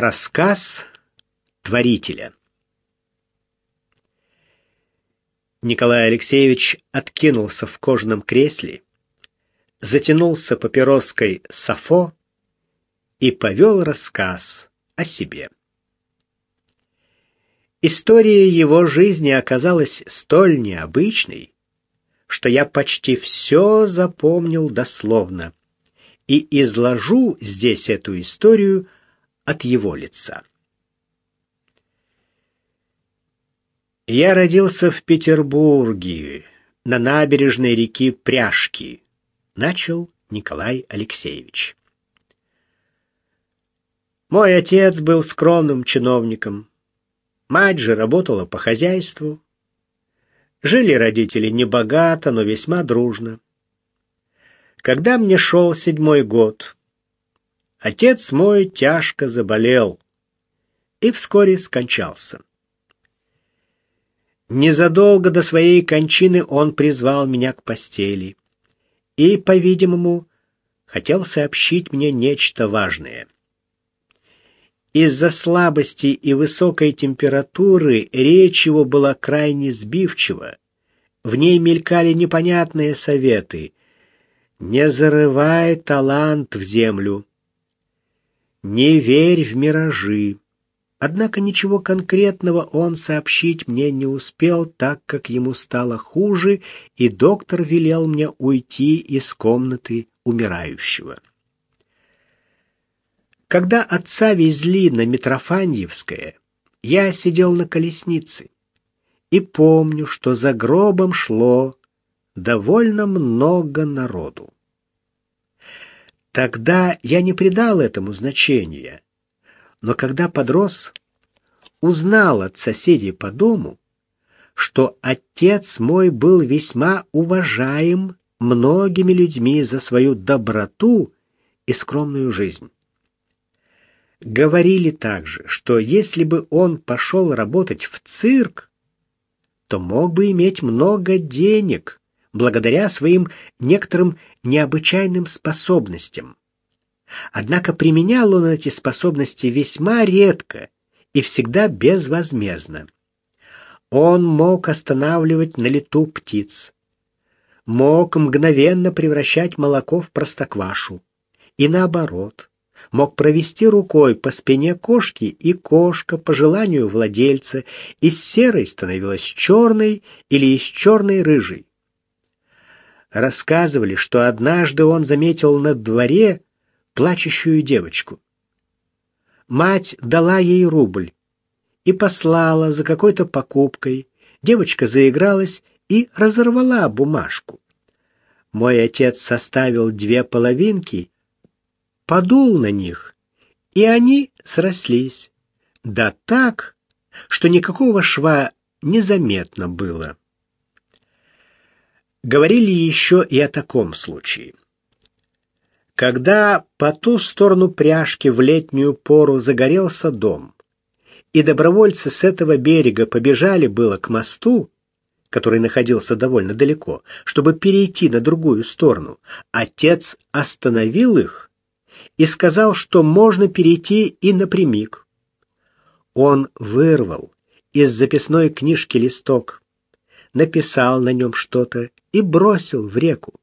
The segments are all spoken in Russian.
Рассказ творителя Николай Алексеевич откинулся в кожаном кресле, затянулся папироской сафо и повел рассказ о себе. История его жизни оказалась столь необычной, что я почти все запомнил дословно и изложу здесь эту историю от его лица. Я родился в Петербурге, на набережной реки Пряжки, начал Николай Алексеевич. Мой отец был скромным чиновником, мать же работала по хозяйству. Жили родители небогато, но весьма дружно. Когда мне шел седьмой год, отец мой тяжко заболел и вскоре скончался. Незадолго до своей кончины он призвал меня к постели и, по-видимому, хотел сообщить мне нечто важное. Из-за слабости и высокой температуры речь его была крайне сбивчива. В ней мелькали непонятные советы. «Не зарывай талант в землю», «Не верь в миражи». Однако ничего конкретного он сообщить мне не успел, так как ему стало хуже, и доктор велел мне уйти из комнаты умирающего. Когда отца везли на Митрофаньевское, я сидел на колеснице и помню, что за гробом шло довольно много народу. Тогда я не придал этому значения, но когда подрос, узнал от соседей по дому, что отец мой был весьма уважаем многими людьми за свою доброту и скромную жизнь. Говорили также, что если бы он пошел работать в цирк, то мог бы иметь много денег благодаря своим некоторым необычайным способностям. Однако применял он эти способности весьма редко и всегда безвозмездно. Он мог останавливать на лету птиц, мог мгновенно превращать молоко в простоквашу, и наоборот, мог провести рукой по спине кошки, и кошка, по желанию владельца, из серой становилась черной или из черной рыжей. Рассказывали, что однажды он заметил на дворе плачущую девочку. Мать дала ей рубль и послала за какой-то покупкой. Девочка заигралась и разорвала бумажку. Мой отец составил две половинки, подул на них, и они срослись. Да так, что никакого шва незаметно было. Говорили еще и о таком случае. Когда по ту сторону пряжки в летнюю пору загорелся дом, и добровольцы с этого берега побежали было к мосту, который находился довольно далеко, чтобы перейти на другую сторону, отец остановил их и сказал, что можно перейти и напрямик. Он вырвал из записной книжки листок, написал на нем что-то и бросил в реку.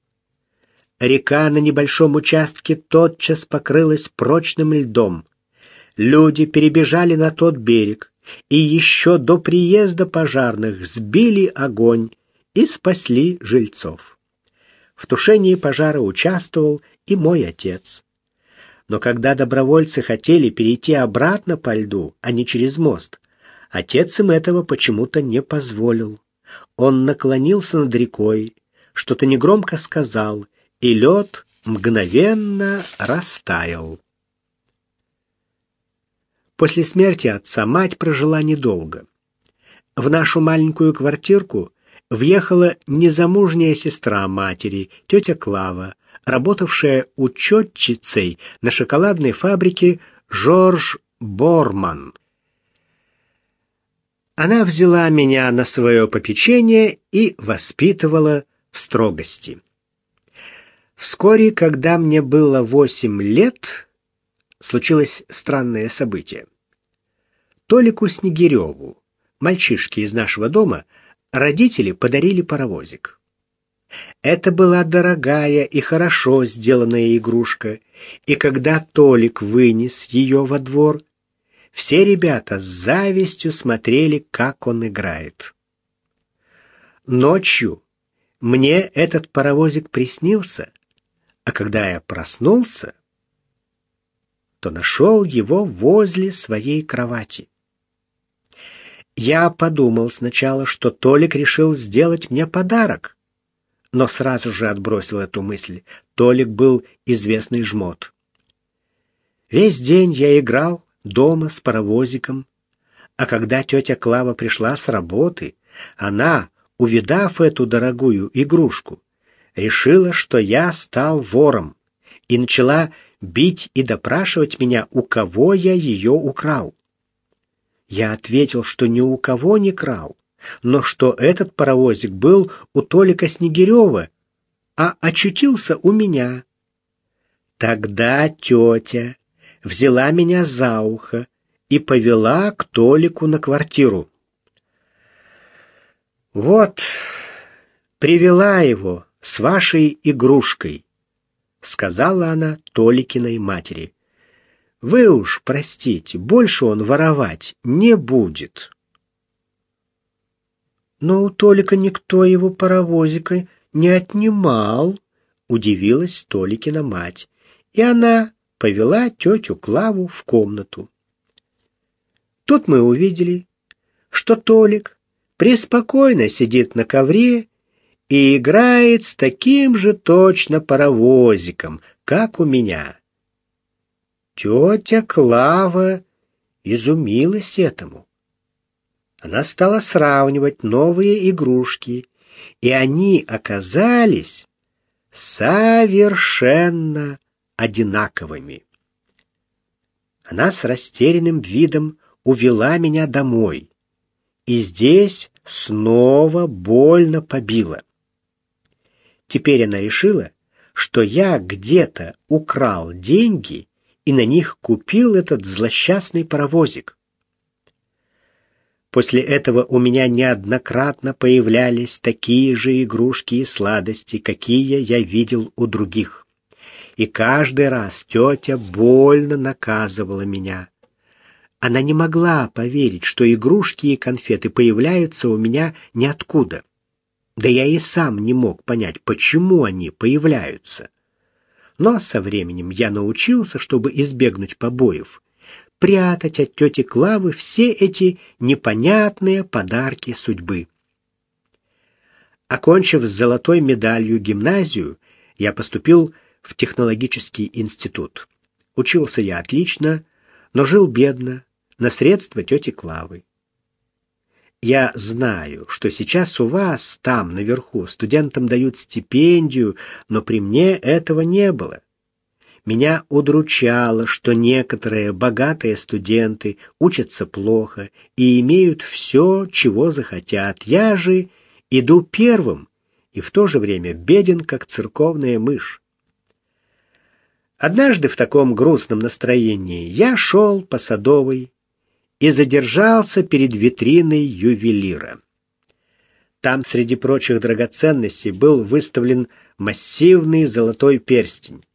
Река на небольшом участке тотчас покрылась прочным льдом. Люди перебежали на тот берег и еще до приезда пожарных сбили огонь и спасли жильцов. В тушении пожара участвовал и мой отец. Но когда добровольцы хотели перейти обратно по льду, а не через мост, отец им этого почему-то не позволил. Он наклонился над рекой, что-то негромко сказал и лед мгновенно растаял. После смерти отца мать прожила недолго. В нашу маленькую квартирку въехала незамужняя сестра матери, тетя Клава, работавшая учетчицей на шоколадной фабрике Жорж Борман. Она взяла меня на свое попечение и воспитывала в строгости. Вскоре, когда мне было восемь лет, случилось странное событие. Толику Снегиреву, мальчишке из нашего дома, родители подарили паровозик. Это была дорогая и хорошо сделанная игрушка, и когда Толик вынес ее во двор, все ребята с завистью смотрели, как он играет. Ночью мне этот паровозик приснился, а когда я проснулся, то нашел его возле своей кровати. Я подумал сначала, что Толик решил сделать мне подарок, но сразу же отбросил эту мысль. Толик был известный жмот. Весь день я играл дома с паровозиком, а когда тетя Клава пришла с работы, она, увидав эту дорогую игрушку, решила, что я стал вором, и начала бить и допрашивать меня, у кого я ее украл. Я ответил, что ни у кого не крал, но что этот паровозик был у Толика Снегирева, а очутился у меня. Тогда тетя взяла меня за ухо и повела к Толику на квартиру. «Вот, привела его с вашей игрушкой», — сказала она Толикиной матери. «Вы уж простите, больше он воровать не будет». «Но у Толика никто его паровозика не отнимал», — удивилась Толикина мать. И она повела тетю Клаву в комнату. Тут мы увидели, что Толик преспокойно сидит на ковре и играет с таким же точно паровозиком, как у меня. Тетя Клава изумилась этому. Она стала сравнивать новые игрушки, и они оказались совершенно одинаковыми. Она с растерянным видом увела меня домой и здесь снова больно побило. Теперь она решила, что я где-то украл деньги и на них купил этот злосчастный паровозик. После этого у меня неоднократно появлялись такие же игрушки и сладости, какие я видел у других. И каждый раз тетя больно наказывала меня. Она не могла поверить, что игрушки и конфеты появляются у меня ниоткуда. Да я и сам не мог понять, почему они появляются. Но со временем я научился, чтобы избегнуть побоев, прятать от тети Клавы все эти непонятные подарки судьбы. Окончив с золотой медалью гимназию, я поступил в технологический институт. Учился я отлично, но жил бедно, на средства тети Клавы. Я знаю, что сейчас у вас там наверху студентам дают стипендию, но при мне этого не было. Меня удручало, что некоторые богатые студенты учатся плохо и имеют все, чего захотят. Я же иду первым и в то же время беден, как церковная мышь. Однажды в таком грустном настроении я шел по Садовой и задержался перед витриной ювелира. Там среди прочих драгоценностей был выставлен массивный золотой перстень.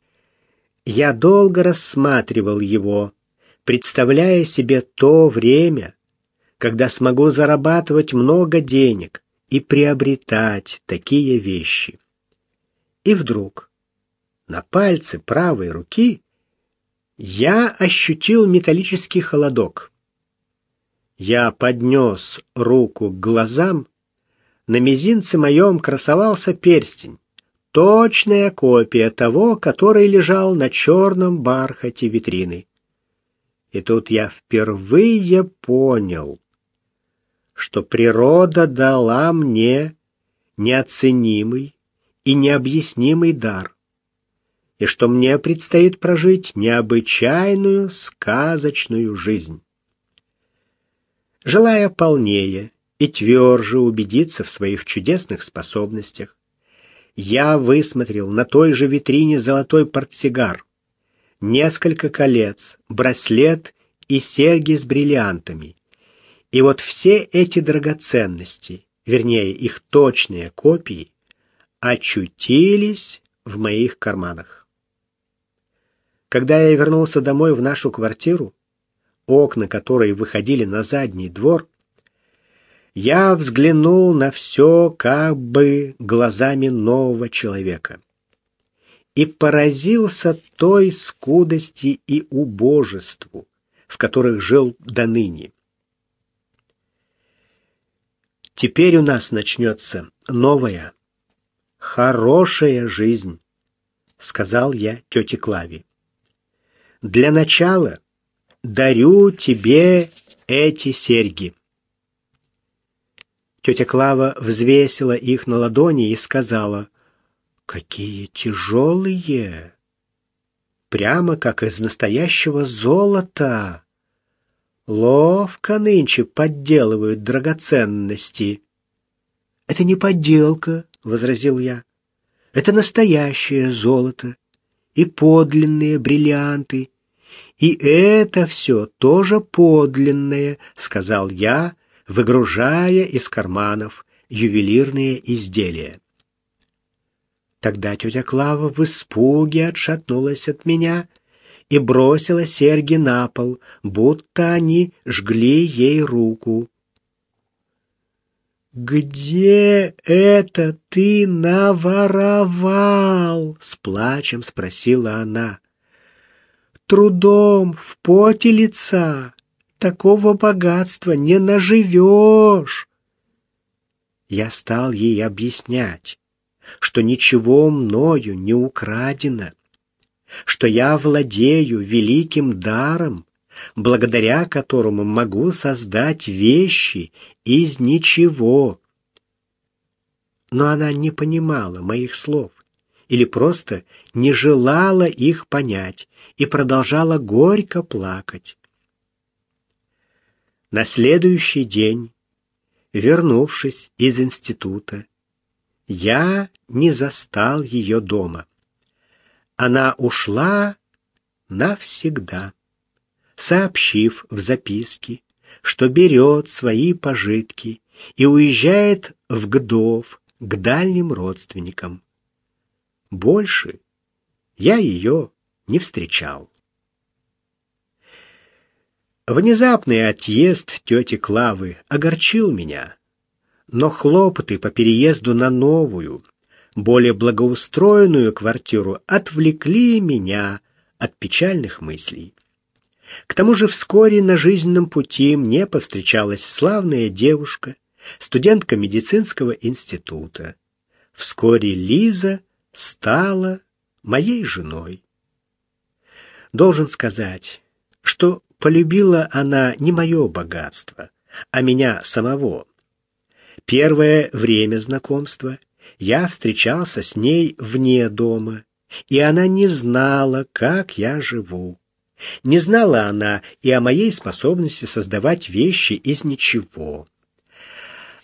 Я долго рассматривал его, представляя себе то время, когда смогу зарабатывать много денег и приобретать такие вещи. И вдруг на пальце правой руки я ощутил металлический холодок. Я поднес руку к глазам. На мизинце моем красовался перстень. Точная копия того, который лежал на черном бархате витрины. И тут я впервые понял, что природа дала мне неоценимый и необъяснимый дар, и что мне предстоит прожить необычайную сказочную жизнь. Желая полнее и тверже убедиться в своих чудесных способностях, я высмотрел на той же витрине золотой портсигар. несколько колец, браслет и серьги с бриллиантами. И вот все эти драгоценности, вернее их точные копии, очутились в моих карманах. Когда я вернулся домой в нашу квартиру, окна которой выходили на задний двор, я взглянул на все как бы глазами нового человека и поразился той скудости и убожеству, в которых жил до ныне. Теперь у нас начнется новая, хорошая жизнь, сказал я тете Клаве. Для начала дарю тебе эти серьги. Тетя Клава взвесила их на ладони и сказала, «Какие тяжелые! Прямо как из настоящего золота! Ловко нынче подделывают драгоценности». «Это не подделка», — возразил я. «Это настоящее золото и подлинные бриллианты. И это все тоже подлинное», — сказал я, выгружая из карманов ювелирные изделия. Тогда тетя Клава в испуге отшатнулась от меня и бросила серьги на пол, будто они жгли ей руку. «Где это ты наворовал?» — с плачем спросила она. «Трудом, в поте лица, Такого богатства не наживешь. Я стал ей объяснять, что ничего мною не украдено, что я владею великим даром, благодаря которому могу создать вещи из ничего. Но она не понимала моих слов или просто не желала их понять и продолжала горько плакать. На следующий день, вернувшись из института, я не застал ее дома. Она ушла навсегда, сообщив в записке, что берет свои пожитки и уезжает в Гдов к дальним родственникам. Больше я ее не встречал. Внезапный отъезд тети Клавы огорчил меня, но хлопоты по переезду на новую, более благоустроенную квартиру отвлекли меня от печальных мыслей. К тому же вскоре на жизненном пути мне повстречалась славная девушка, студентка медицинского института. Вскоре Лиза стала моей женой. Должен сказать, что полюбила она не мое богатство, а меня самого. Первое время знакомства я встречался с ней вне дома, и она не знала, как я живу. Не знала она и о моей способности создавать вещи из ничего.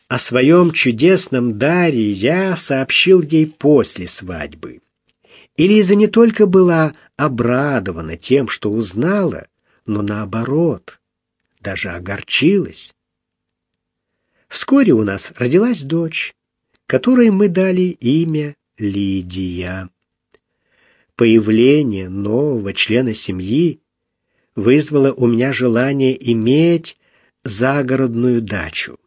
О своем чудесном даре я сообщил ей после свадьбы. И Лиза не только была обрадована тем, что узнала, но наоборот, даже огорчилась. Вскоре у нас родилась дочь, которой мы дали имя Лидия. Появление нового члена семьи вызвало у меня желание иметь загородную дачу.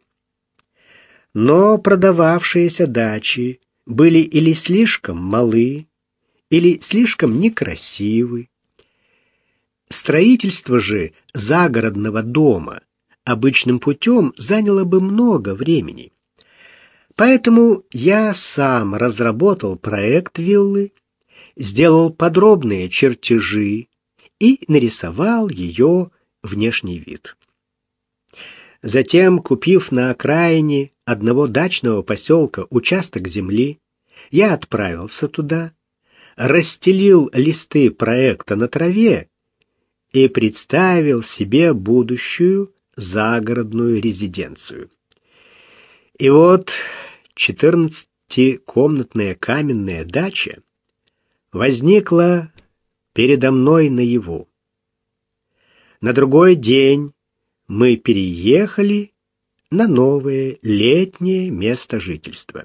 Но продававшиеся дачи были или слишком малы, или слишком некрасивы, Строительство же загородного дома обычным путем заняло бы много времени. Поэтому я сам разработал проект виллы, сделал подробные чертежи и нарисовал ее внешний вид. Затем, купив на окраине одного дачного поселка участок земли, я отправился туда, расстелил листы проекта на траве и представил себе будущую загородную резиденцию. И вот четырнадцатикомнатная каменная дача возникла передо мной наяву. На другой день мы переехали на новое летнее место жительства.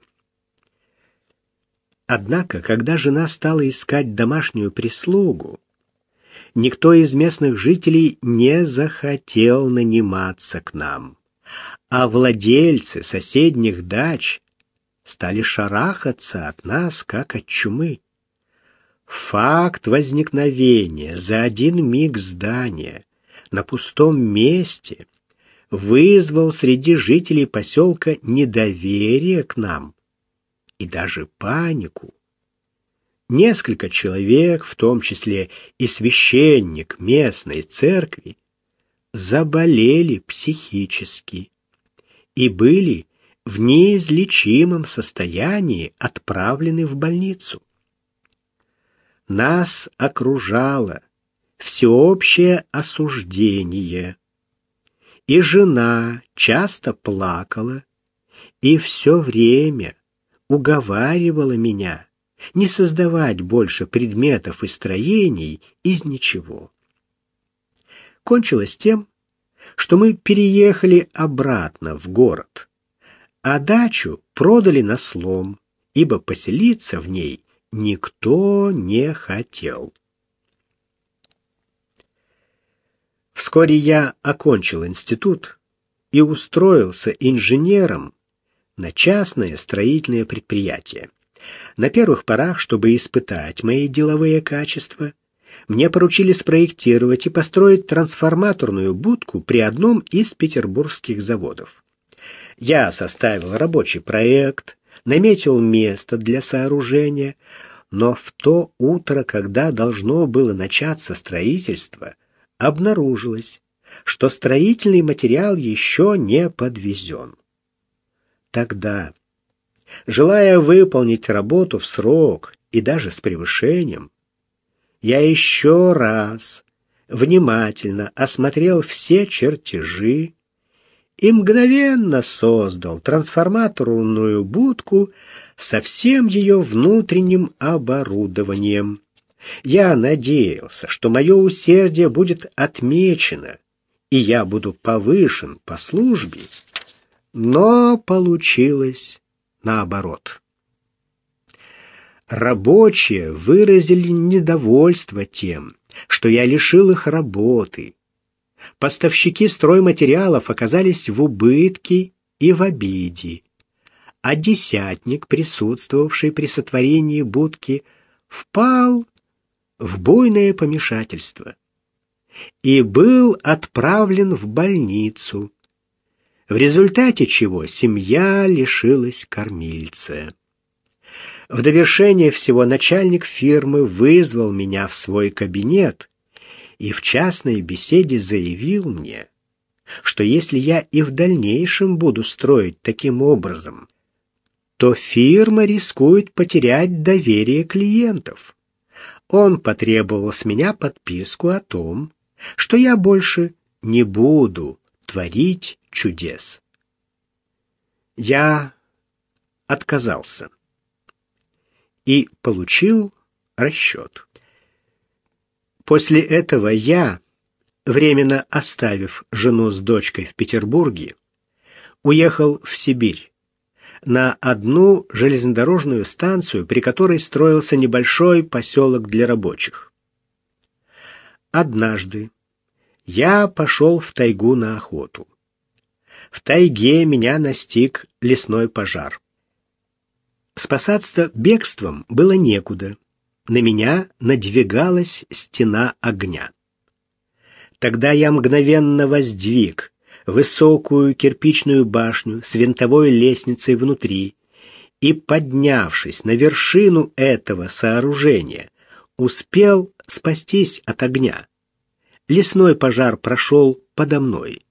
Однако, когда жена стала искать домашнюю прислугу, никто из местных жителей не захотел наниматься к нам, а владельцы соседних дач стали шарахаться от нас, как от чумы. Факт возникновения за один миг здания на пустом месте вызвал среди жителей поселка недоверие к нам и даже панику. Несколько человек, в том числе и священник местной церкви, заболели психически и были в неизлечимом состоянии отправлены в больницу. Нас окружало всеобщее осуждение, и жена часто плакала и все время уговаривала меня не создавать больше предметов и строений из ничего. Кончилось тем, что мы переехали обратно в город, а дачу продали на слом, ибо поселиться в ней никто не хотел. Вскоре я окончил институт и устроился инженером на частное строительное предприятие. На первых порах, чтобы испытать мои деловые качества, мне поручили спроектировать и построить трансформаторную будку при одном из петербургских заводов. Я составил рабочий проект, наметил место для сооружения, но в то утро, когда должно было начаться строительство, обнаружилось, что строительный материал еще не подвезен. Тогда, желая выполнить работу в срок и даже с превышением, я еще раз внимательно осмотрел все чертежи и мгновенно создал трансформаторную будку со всем ее внутренним оборудованием. Я надеялся, что мое усердие будет отмечено, и я буду повышен по службе, но получилось наоборот. Рабочие выразили недовольство тем, что я лишил их работы. Поставщики стройматериалов оказались в убытке и в обиде, а десятник, присутствовавший при сотворении будки, впал в буйное помешательство и был отправлен в больницу, в результате чего семья лишилась кормильца. В довершение всего начальник фирмы вызвал меня в свой кабинет и в частной беседе заявил мне, что если я и в дальнейшем буду строить таким образом, то фирма рискует потерять доверие клиентов. Он потребовал с меня подписку о том, что я больше не буду творить чудес. Я отказался и получил расчет. После этого я, временно оставив жену с дочкой в Петербурге, уехал в Сибирь на одну железнодорожную станцию, при которой строился небольшой поселок для рабочих. Однажды я пошел в тайгу на охоту. В тайге меня настиг лесной пожар. Спасаться бегством было некуда. На меня надвигалась стена огня. Тогда я мгновенно воздвиг высокую кирпичную башню с винтовой лестницей внутри и, поднявшись на вершину этого сооружения, успел спастись от огня. Лесной пожар прошел подо мной.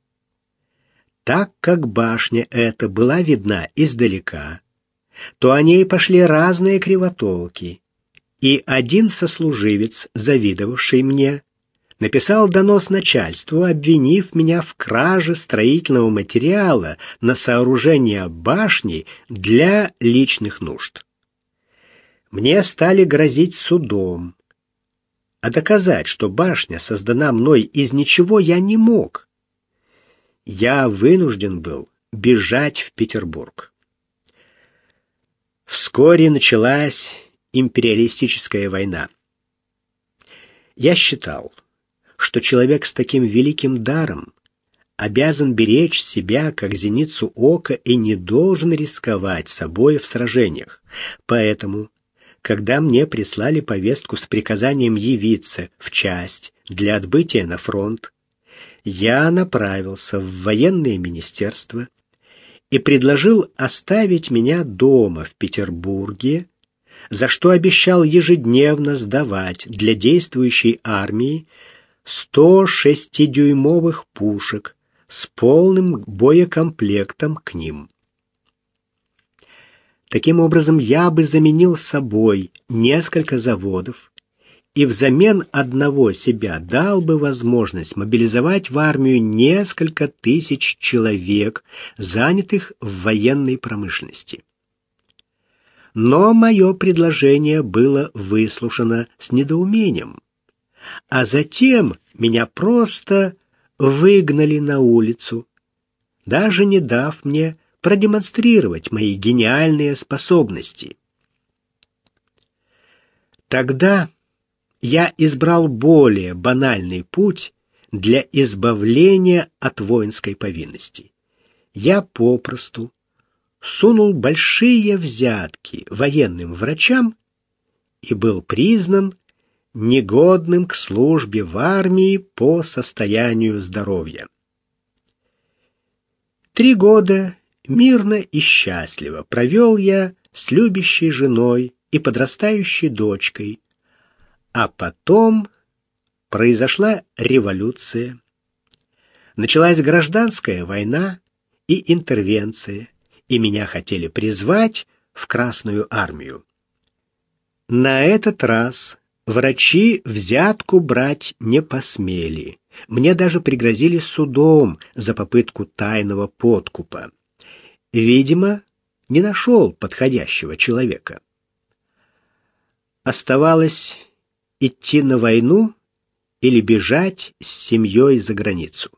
Так как башня эта была видна издалека, то о ней пошли разные кривотолки, и один сослуживец, завидовавший мне, написал донос начальству, обвинив меня в краже строительного материала на сооружение башни для личных нужд. Мне стали грозить судом, а доказать, что башня создана мной из ничего, я не мог. Я вынужден был бежать в Петербург. Вскоре началась империалистическая война. Я считал, что человек с таким великим даром обязан беречь себя как зеницу ока и не должен рисковать собой в сражениях. Поэтому, когда мне прислали повестку с приказанием явиться в часть для отбытия на фронт, я направился в военное министерство и предложил оставить меня дома в Петербурге, за что обещал ежедневно сдавать для действующей армии 106-дюймовых пушек с полным боекомплектом к ним. Таким образом, я бы заменил собой несколько заводов и взамен одного себя дал бы возможность мобилизовать в армию несколько тысяч человек, занятых в военной промышленности. Но мое предложение было выслушано с недоумением, а затем меня просто выгнали на улицу, даже не дав мне продемонстрировать мои гениальные способности. Тогда я избрал более банальный путь для избавления от воинской повинности. Я попросту сунул большие взятки военным врачам и был признан негодным к службе в армии по состоянию здоровья. Три года мирно и счастливо провел я с любящей женой и подрастающей дочкой, а потом произошла революция. Началась гражданская война и интервенция, и меня хотели призвать в Красную армию. На этот раз Врачи взятку брать не посмели. Мне даже пригрозили судом за попытку тайного подкупа. Видимо, не нашел подходящего человека. Оставалось идти на войну или бежать с семьей за границу.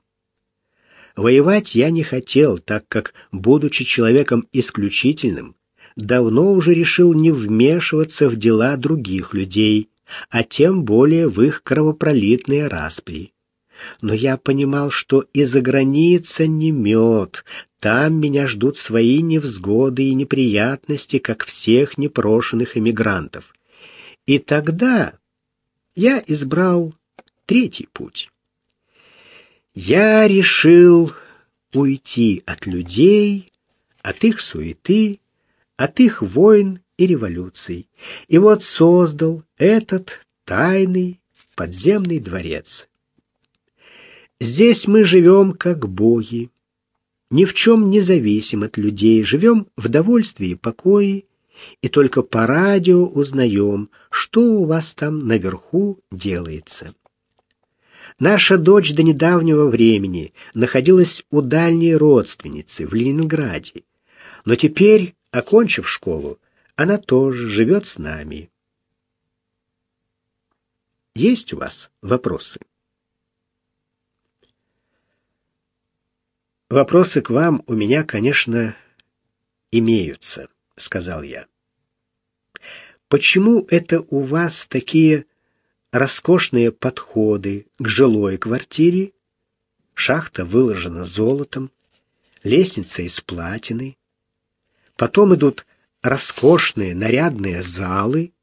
Воевать я не хотел, так как, будучи человеком исключительным, давно уже решил не вмешиваться в дела других людей а тем более в их кровопролитные распри. Но я понимал, что и за граница не мед, там меня ждут свои невзгоды и неприятности, как всех непрошенных эмигрантов. И тогда я избрал третий путь. Я решил уйти от людей, от их суеты, от их войн и революций. И вот создал этот тайный подземный дворец. Здесь мы живем как боги, ни в чем не зависим от людей, живем в довольстве и покое, и только по радио узнаем, что у вас там наверху делается. Наша дочь до недавнего времени находилась у дальней родственницы в Ленинграде, но теперь, окончив школу, она тоже живет с нами. Есть у вас вопросы? Вопросы к вам у меня, конечно, имеются, сказал я. Почему это у вас такие роскошные подходы к жилой квартире? Шахта выложена золотом, лестница из платины. Потом идут роскошные нарядные залы,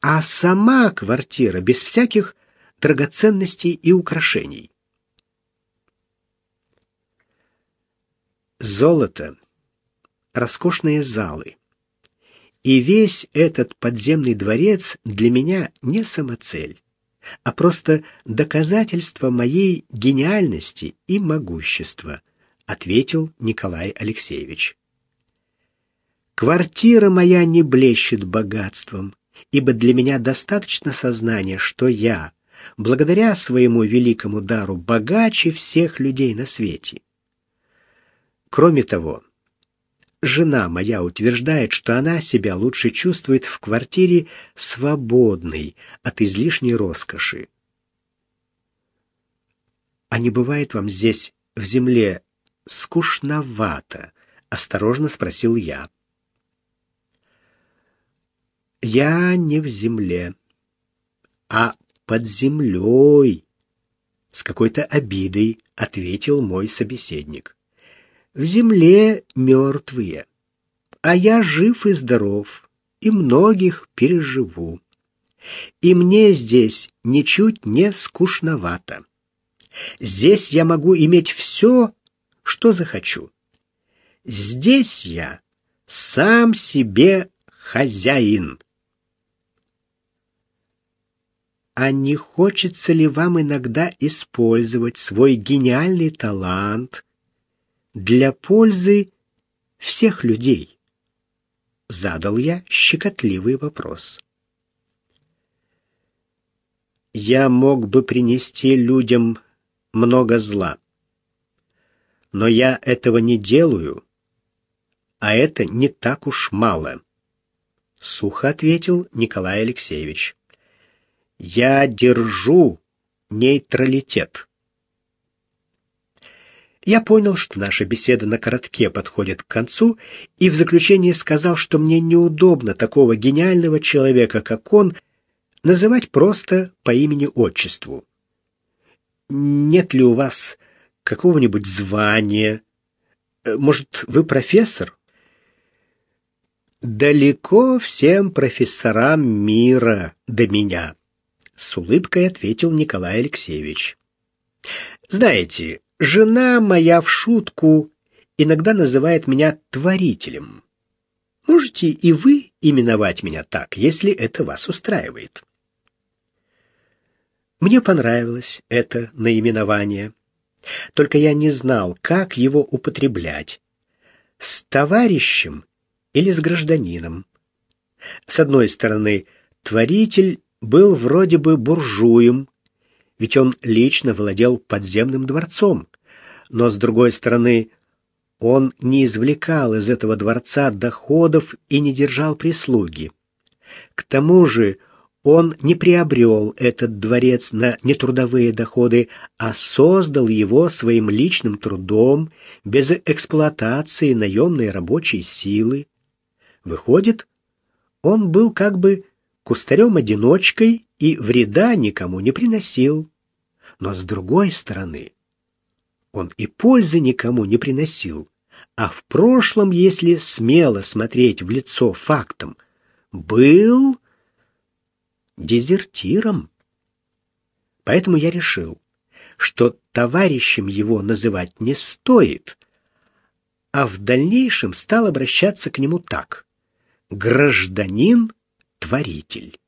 а сама квартира без всяких драгоценностей и украшений. Золото, роскошные залы. И весь этот подземный дворец для меня не самоцель, а просто доказательство моей гениальности и могущества, ответил Николай Алексеевич. Квартира моя не блещет богатством, ибо для меня достаточно сознания, что я, благодаря своему великому дару, богаче всех людей на свете. Кроме того, жена моя утверждает, что она себя лучше чувствует в квартире свободной от излишней роскоши. А не бывает вам здесь, в земле, скучновато? Осторожно спросил я. Я не в земле, а под землей, с какой-то обидой ответил мой собеседник. В земле мертвые, а я жив и здоров, и многих переживу. И мне здесь ничуть не скучновато. Здесь я могу иметь все, что захочу. Здесь я сам себе хозяин. А не хочется ли вам иногда использовать свой гениальный талант для пользы всех людей? Задал я щекотливый вопрос. Я мог бы принести людям много зла. Но я этого не делаю, а это не так уж мало, сухо ответил Николай Алексеевич. Я держу нейтралитет. Я понял, что наша беседа на коротке подходит к концу, и в заключение сказал, что мне неудобно такого гениального человека, как он, называть просто по имени-отчеству нет ли у вас какого-нибудь звания? Э, может, вы профессор? Далеко всем профессорам мира до меня, с улыбкой ответил Николай Алексеевич. Знаете, жена моя в шутку иногда называет меня творителем. Можете и вы именовать меня так, если это вас устраивает. Мне понравилось это наименование. Только я не знал, как его употреблять. С товарищем или с гражданином. С одной стороны, творитель был вроде бы буржуем, ведь он лично владел подземным дворцом. Но с другой стороны, он не извлекал из этого дворца доходов и не держал прислуги. К тому же он не приобрел этот дворец на нетрудовые доходы, а создал его своим личным трудом, без эксплуатации наемной рабочей силы. Выходит, он был как бы кустарем-одиночкой и вреда никому не приносил. Но с другой стороны, он и пользы никому не приносил, а в прошлом, если смело смотреть в лицо фактам, был дезертиром. Поэтому я решил, что товарищем его называть не стоит, а в дальнейшем стал обращаться к нему так: гражданин-творитель.